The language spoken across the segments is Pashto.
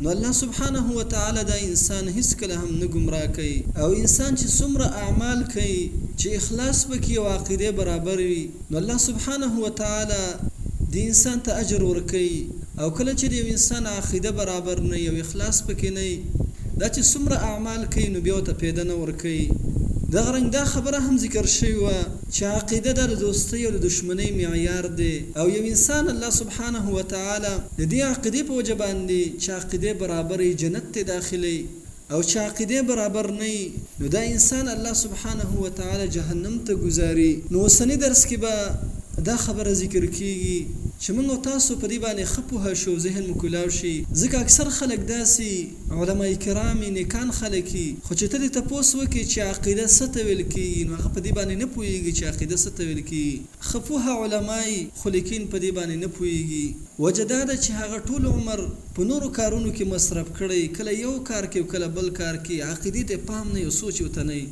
نو الله سبحانه وتعالی دا انسان هیڅکله هم نه ګمراه کوي او انسان چې څومره اعمال کوي چې اخلاص پکې او عقیده برابر وي نو الله سبحانه وتعالی دې انسان ته اجر ورکوي او کله چې د یو انسان عقیده برابر نه وي او اخلاص پکې نه وي دا چې څومره اعمال کوي نو بیا ورته فایده نه ورکوي دغه رنګ دا خبره هم ذکر شوې وه چې عقیده دا د دوستۍ او د دښمنۍ معیار دی. او یو انسان الله سبحانه وتعالی د دې عقیدې په وجه باندې چې عقیدې برابر یی جنت ته داخلوی او چې عقیدې برابر نه یی نو دا انسان الله سبحانه وتعالی جهنم ته ګذاري نو اوسني درس کې به دا خبره ذکر کیږي چې موږ او تاسو په دې باندې ښه پوه شو ذهن مو کولاو شي ځکه اکثر خلک داسي علماء کرام یی نیکان خلک یی خو چې ته دې تپوس وکړې چې عقیده څه ته ویل کیږي نو هغه په دې باندې نه پوهیږي چې عقیده څه ته ویل کیږي. ښه پوه علماء يي خو ليکين په دي باندي نه پوهيږي وجه دا ده چي هغه ټول عمر په نورو کارونو کي مصرف کړي کله يو کار کي او کله بل کار کي عقيدي ته پام نه يي او سوچ ورته نه يي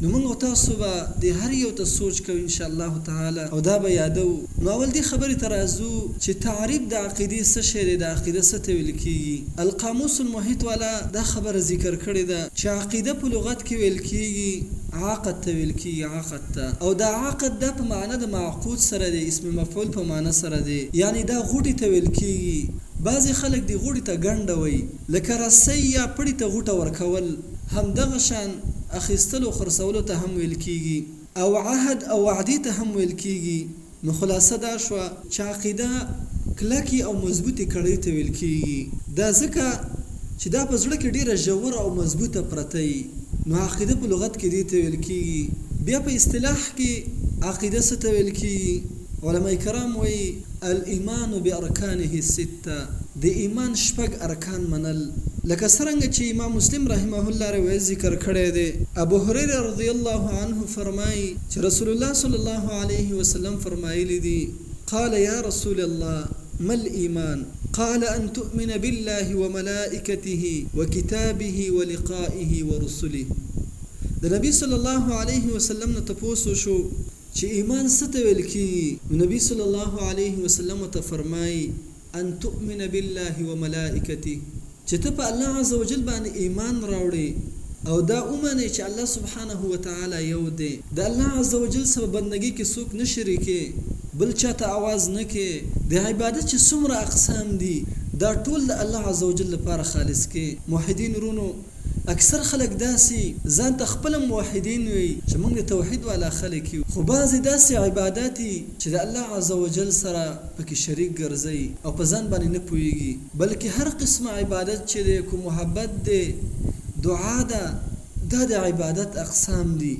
نو موږ او تاسو به دي هر يو ته سوچ کوو ان شاءالله تعالی او دا به يادوو نو اول دي خبري ته راځو چي تعريف د عقيدي څه شي دی د عقيده څه ته ويل کيږي القاموس المحيط والا دا خبره ذکر کړي ده چي عقيده په لغت کي ويل کيږي عقد ته ويل کيږي عقد. ته او دا عقد دا په معنی د معقود سره دی اسم مفعول په معنی سره دی یعنی دا غوټی ته ویل کیږی بعضی خلک دی غوټی ته ګنډه وایی لکه رسی یا پړی ته غوټه ورکول هم دغه شان اخیستلو خرڅولو ته هم ویل کیږی او عهد او وعدی ته هم ویل کیږی. نو خلاصه دا شوه چې عقیده کلکې او مضبوطې کړۍ ته ویل کیږي دا ځکه چې دا په زړه کې ډیره ژوره او مضبوطه پرته یي نو عقیده په لغت کې دې ته ویل کیږي بیا په اصطلاح کې عقیده څه ته ویل کیږي علماء کرام وایي الایمان بارکانه السته. ته د ایمان شپږ ارکان منل لکه څرنګه چې امام مسلم رحمه الله روایت ذکر کړی دی، ابو هریره رضی الله عنه فرمایي چې رسول الله صلی الله علیه وسلم فرمایلي دي، قال یا رسول الله ما الایمان؟ قال ان تؤمن بالله وملائکته وکتابه ولقائه ورسله د نبي صلی الله علیه وسلم نه تپوس وشو، چې ایمان څه ته ویل کیږي نو نبی صلی الله علیه وسلم ورته فرمایي، ان تؤمن بالله وملائکته، چې ته په الله عزوجل باندې ایمان راوړې او دا ومنې چې الله سبحانه وتعالی یو دی، د الله عزوجل سره بندګۍ کې څوک نه شریکې، بل چا ته اواز نه کې، د عبادت چې څومره اقسام دي دا ټول د الله عزوجل لپاره خالص کې. موحدین ورونو! اکثر خلک داسي ځان ته خپله موحدين وي چې موږ د توحيد والا خلک يو خو بعضي داسي عباداتي چې د الله عزوجل سره په کې شريک ګرځي او په ځان باندې نه پوهيږي بلکې هر قسمه عبادت چې دی که محبت دی دعا ده دا د عبادت اقسام دي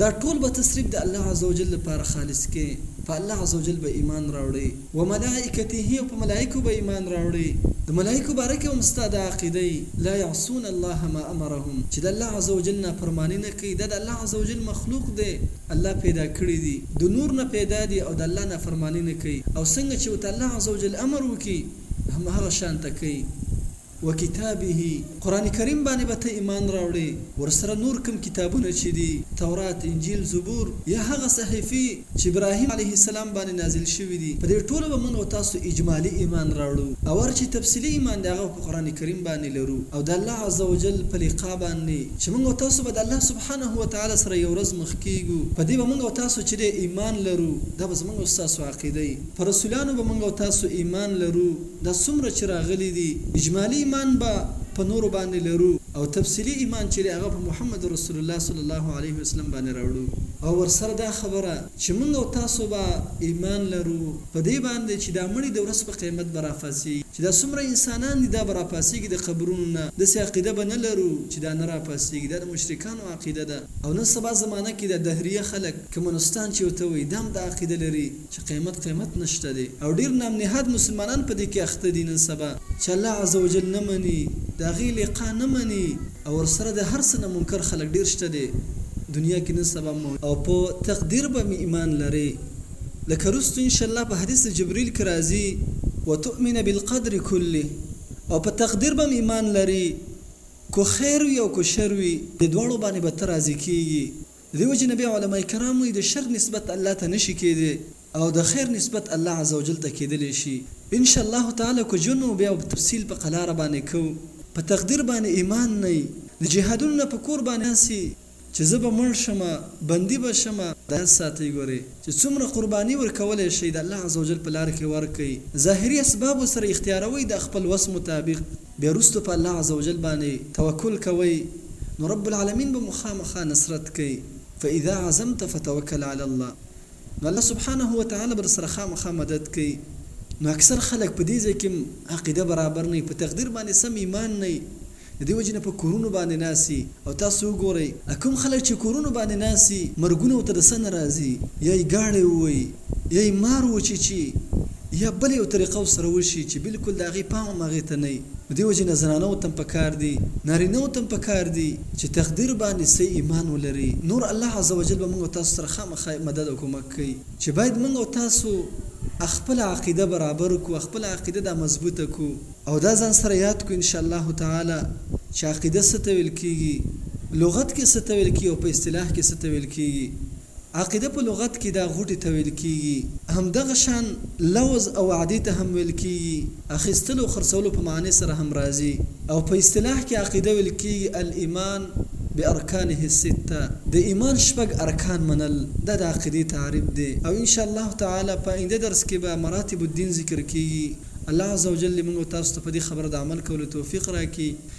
دا ټول به ته صرف د الله عزوجل لپاره خالص کې په الله عزوجل به ايمان راوړې. وملائکته او په ملائکو به ایمان راوړی د ملائکو باره کې هم ستا دا عقیده یی لا یعصون الله ما امرهم چې د الله عزوجل نافرمانی نه کوي دا د الله عزوجل مخلوق دی الله پیدا کړی دي د نور نه پیدا دي او د الله نافرمانی نه کوي او څنګه چې ورته الله عزوجل امر وکړي هم هغه شانته کوي. وکتابه، قرآن کریم باندې به ته ایمان راوړې، ورسره نور کوم کتابونه چې دي، تورات، انجیل، زبور، یا هغه صحیفې چې ابراهیم علیه السلام باندې نازل شوي دي، په دې ټولو به مونږ او تاسو اجمالي ایمان راوړو، اور چې تفصیلي ایمان دی هغه به په قرآن کریم باندې لرو او د الله عزوجل په لقاء باندې چې مونږ او تاسو به د الله سبحانه وتعالی سره یو ورځ مخ کیږو په دې به مونږ او تاسو چې دی ایمان لرو، دا به زمونږ او ستاسو عقیده وي، په رسولانو به مونږ او تاسو ایمان لرو، دا څومره چې راغلي دي اجمالي ایمان به په نورو باندې لرو او تفصیلي ایمان چې دی هغه په محمد رسول الله صلی الله علیه وسلم باندې راوړو. او ورسره دا خبره چې مونږ او تاسو به ایمان لرو په دې باندې چې دا مړي د ورځ په قیامت به راپاڅیږي چې دا څومره انسانان دي دا به راپاڅیږي د قبرونو نه داسې عقیده به نه لرو چې دا نه راپاڅیږي دا د مشرکانو عقیده ده او نن سبا زمانه کې دا دهریه خلک کمونستان چې ورته وایي دا هم دا عقیده لري. چې قیامت قیامت نشته دی او ډیر نام نهاد مسلمانان په دې کې اخته دي نن سبا چې الله عزوجل نه مني د هغه لقاء نه مني او ورسره د هر څه نه منکر خلک ډیر شته دې دنیا کې نن سبا مو او په تقدیر به مې ایمان لرې لکه روستو ان شاء الله په حدیث د جبریل کې راځي وتؤمن بالقدر کله او په تقدیر به مې ایمان لرې کو خیر وي او کو شر وي د دواړو باندې به ته راضي کیږي دې وجې نه بيا علماء کرام وايي د شر نسبت الله ته نشي کېدې او د خير نسبت الله عزوجل ته کېدلې شي ان شاء الله تعالی که جون وو بيا به تفصيل په قلاره باندې کوو په تقدير باندې ايمان نه يي د جهادونو نه په کور باندې ناست يي چې زه به مړ شم بندي به شم دا ياد ساتئ ګورې چې څومره قرباني ورکولې شئ د الله عزوجل په لار کښې ورکړئ ظاهري اسبابو سره اختياروئ دا خپل وس مطابق بیا وروسته په الله عزوجل باندې توکل کوئ نو رب العالمین به مو خامخا نصرت کوي، فاذا عزمت فتوکل علی الله، نو الله سبحانه وتعالی به درسره خامخا مدد کوي، نو اکثر خلک په دې ځای کې هم عقیده برابر نه وي، په تقدیر باندې سم ایمان نه وي، د دې وجې نه په کورونو باندې ناست وي او تاسو وګورئ کوم خلک چې کورونو باندې ناست وي مرګونه ورته د څه نه راځي، یا یې ګاړی ووهي. یا یې مار وچي چي یا بله یو طریقه ورسره وشي چي بلکل د هغې پام هم هغې ته نه وي نو دې وجې نه زنانو ته هم پکار دي نارینو ته هم پکار دي چي تقدیر باندي صحیح ایمان ولري نور الله عزوجل به موږ او تاسو سره خامخا مدد او کمک کوي چي باید موږ او تاسو اخپله عقیده برابر کړو اخپله عقیده دا مضبوطه کړو او دا ځان سره یاد کړو انشاء الله تعالی چي عقیده څه ته ویل کیږي لغت کي څه ته ویل کیږي او په اصطلاح کي څه ته ویل کیږي. عقیده په لغت کي دا غوټي ته ویل کیږي همدغه شان لوظ او عدې ته هم ویل کیږي اخیستلو او خرڅولو په معنی سره هم راځي او په اصطلاح کي عقیده ویل کیږي الایمان بارکانه السته د ایمان شپږ ارکان منل دا د عقیدې تعریف دی او ان شاءالله تعالی په اینده درس کي به مراتب الدین ذکر کیږي الله عزوجل دي موږ او تاسو ته په دي خبره د عمل کولو توفیق راکي.